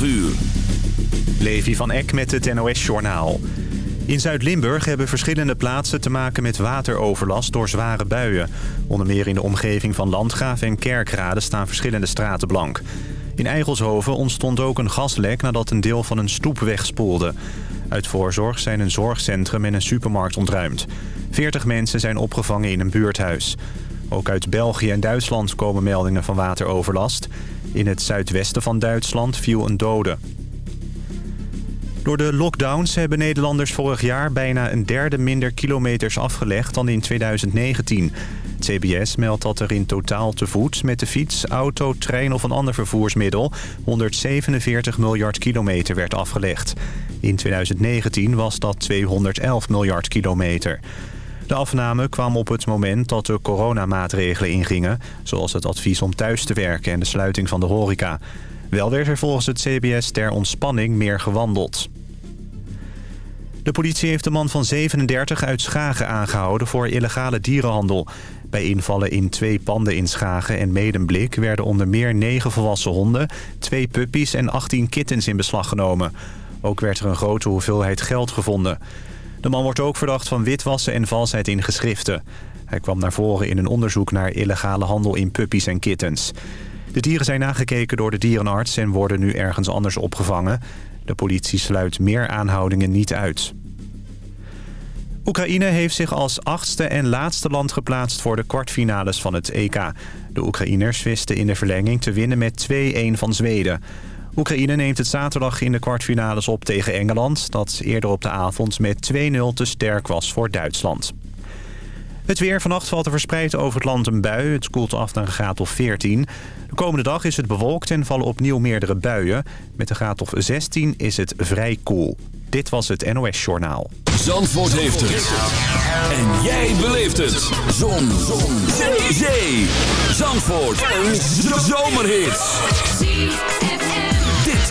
12 uur. Levi van Eck met het NOS-journaal. In Zuid-Limburg hebben verschillende plaatsen te maken met wateroverlast door zware buien. Onder meer in de omgeving van Landgraaf en Kerkrade staan verschillende straten blank. In Eigelshoven ontstond ook een gaslek nadat een deel van een stoep wegspoelde. Uit voorzorg zijn een zorgcentrum en een supermarkt ontruimd. 40 mensen zijn opgevangen in een buurthuis. Ook uit België en Duitsland komen meldingen van wateroverlast. In het zuidwesten van Duitsland viel een dode. Door de lockdowns hebben Nederlanders vorig jaar bijna een derde minder kilometers afgelegd dan in 2019. Het CBS meldt dat er in totaal te voet met de fiets, auto, trein of een ander vervoersmiddel 147 miljard kilometer werd afgelegd. In 2019 was dat 211 miljard kilometer. De afname kwam op het moment dat de coronamaatregelen ingingen... zoals het advies om thuis te werken en de sluiting van de horeca. Wel werd er volgens het CBS ter ontspanning meer gewandeld. De politie heeft een man van 37 uit Schagen aangehouden voor illegale dierenhandel. Bij invallen in twee panden in Schagen en Medemblik werden onder meer 9 volwassen honden, twee puppies en 18 kittens in beslag genomen. Ook werd er een grote hoeveelheid geld gevonden. De man wordt ook verdacht van witwassen en valsheid in geschriften. Hij kwam naar voren in een onderzoek naar illegale handel in puppies en kittens. De dieren zijn nagekeken door de dierenarts en worden nu ergens anders opgevangen. De politie sluit meer aanhoudingen niet uit. Oekraïne heeft zich als achtste en laatste land geplaatst voor de kwartfinales van het EK. De Oekraïners wisten in de verlenging te winnen met 2-1 van Zweden. Oekraïne neemt het zaterdag in de kwartfinales op tegen Engeland... dat eerder op de avond met 2-0 te sterk was voor Duitsland. Het weer vannacht valt er verspreid over het land een bui. Het koelt af naar een graad of 14. De komende dag is het bewolkt en vallen opnieuw meerdere buien. Met een graad of 16 is het vrij koel. Dit was het NOS Journaal. Zandvoort heeft het. En jij beleeft het. Zon. Zon. Zee. Zandvoort. Een zomerhit.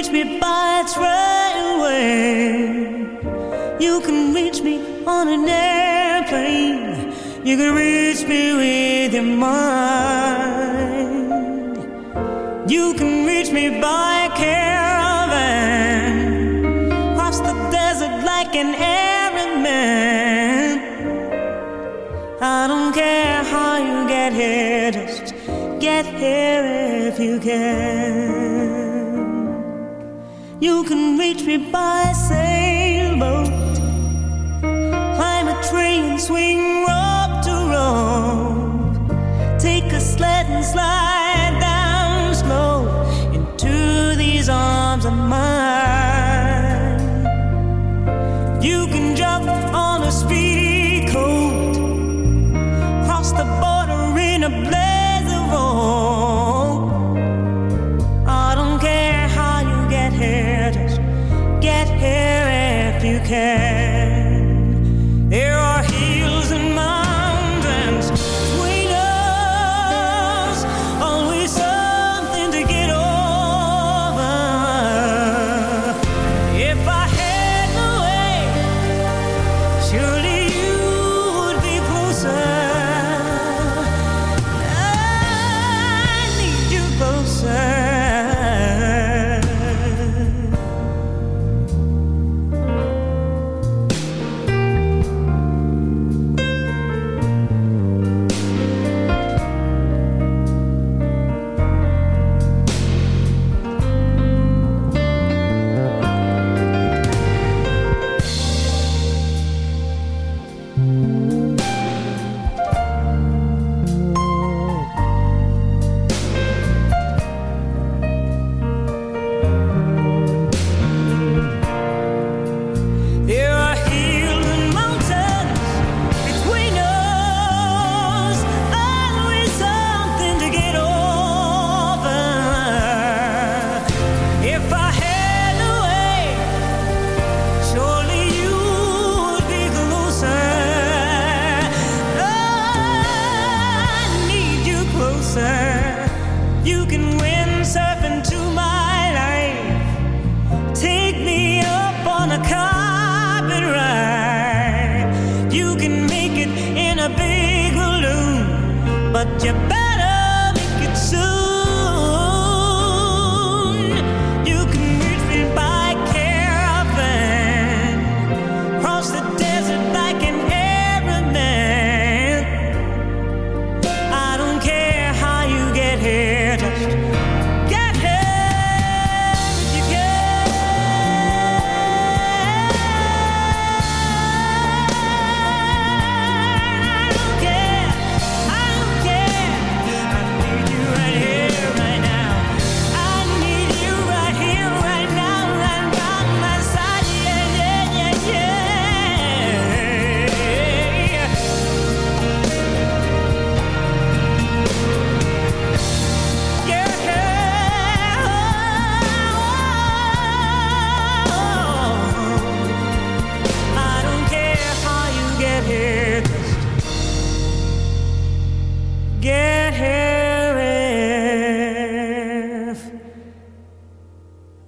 reach me by train. You can reach me on an airplane. You can reach me with your mind. You can reach me by caravan. Cross the desert like an errand man. I don't care how you get here, just get here if you can can reach me by sailboat.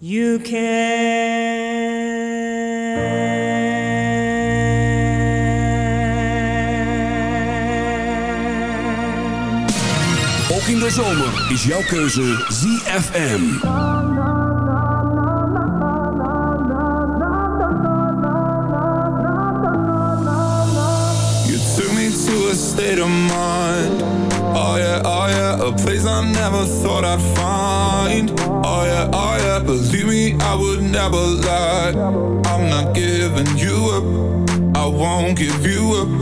You can. Ook in de zomer is jouw keuze ZFM. You took me to a state of mind. Oh yeah, oh yeah, a place I never thought I'd find. I would never lie. I'm not giving you up, I won't give you up.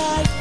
life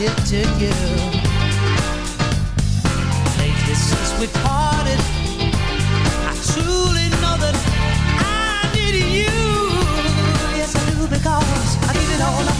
did to you. Lately, since we parted, I truly know that I need you. Yes, I do because I need it all. up.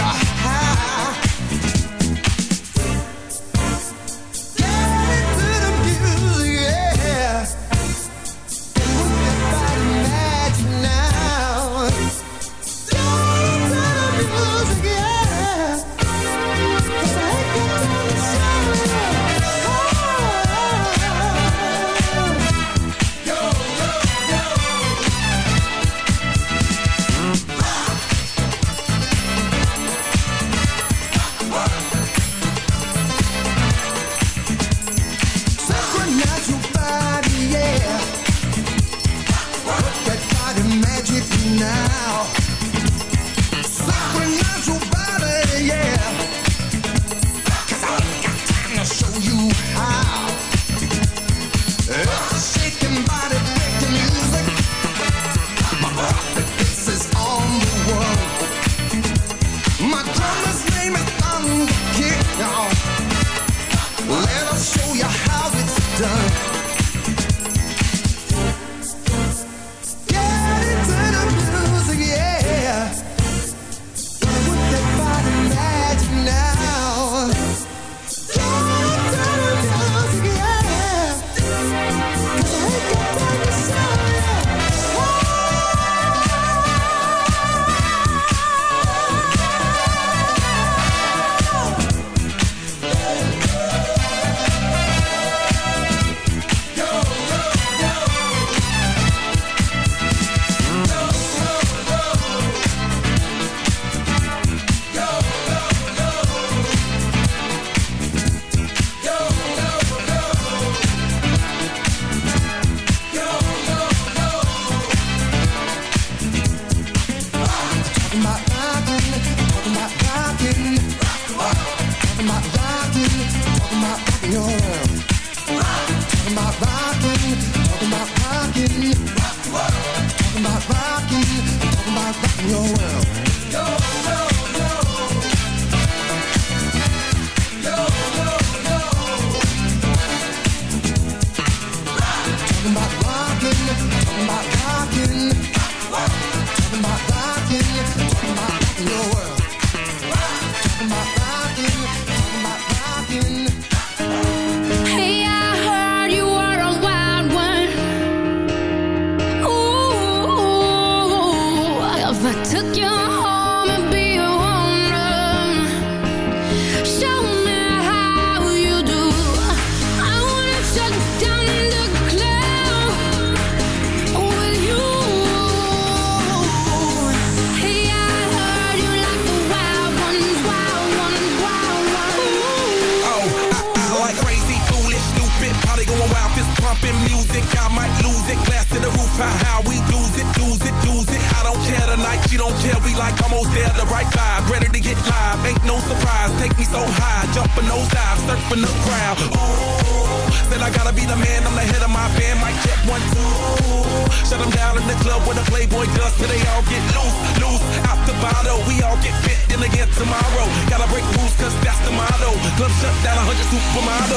your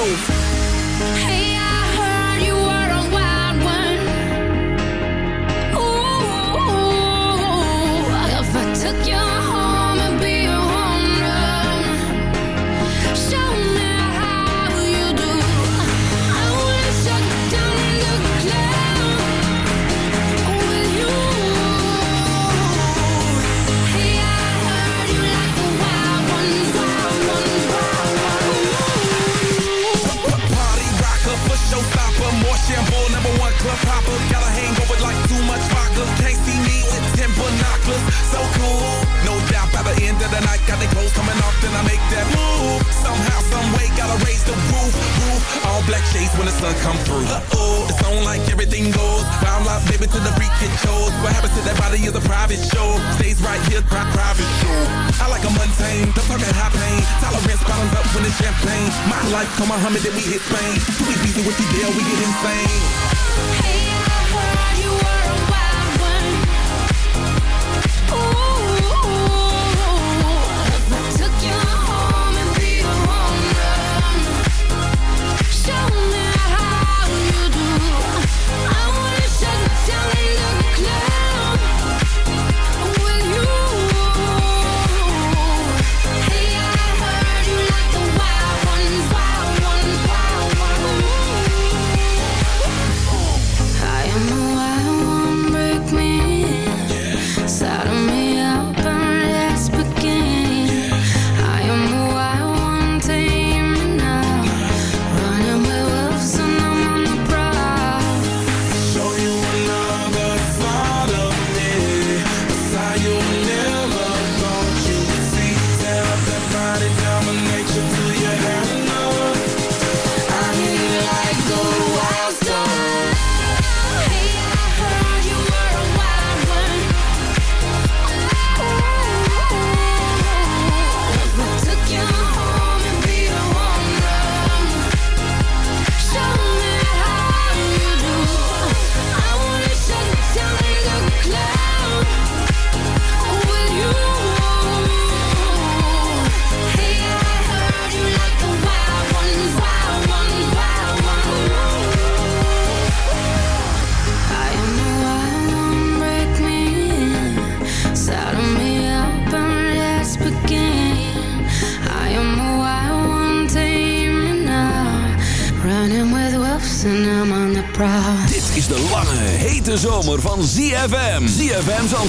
move. Hey, and got the clothes coming off, then I make that move. Somehow, someway, gotta raise the roof, roof. All black shades when the sun come through. Uh oh, it's on like everything goes. Wild life, baby, to the freak it shows. What happens to that body is a private show. Stays right here, pri private show. I like a mundane, don't talk high pain. Tolerance bottoms up when it's champagne. My life, come on, Muhammad, then we hit Spain. Too easy with the deal, we get insane. Hey.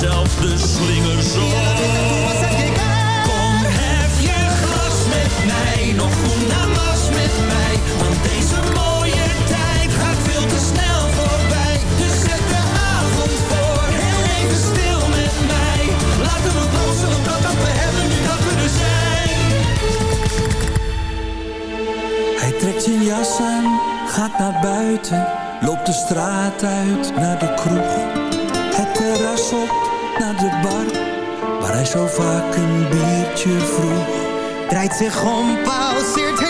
zelf de. Kom, hef je glas met mij, nog een nou was met mij. Want deze mooie tijd gaat veel te snel voorbij. Dus zet de avond voor, heel even stil met mij. Laten we blozen op dat we hebben, nu dat we er zijn. Hij trekt zijn jas aan, gaat naar buiten. Loopt de straat uit naar de kroeg. Het terras op naar de bar Waar hij zo vaak een biertje vroeg. Draait zich om, pauzeert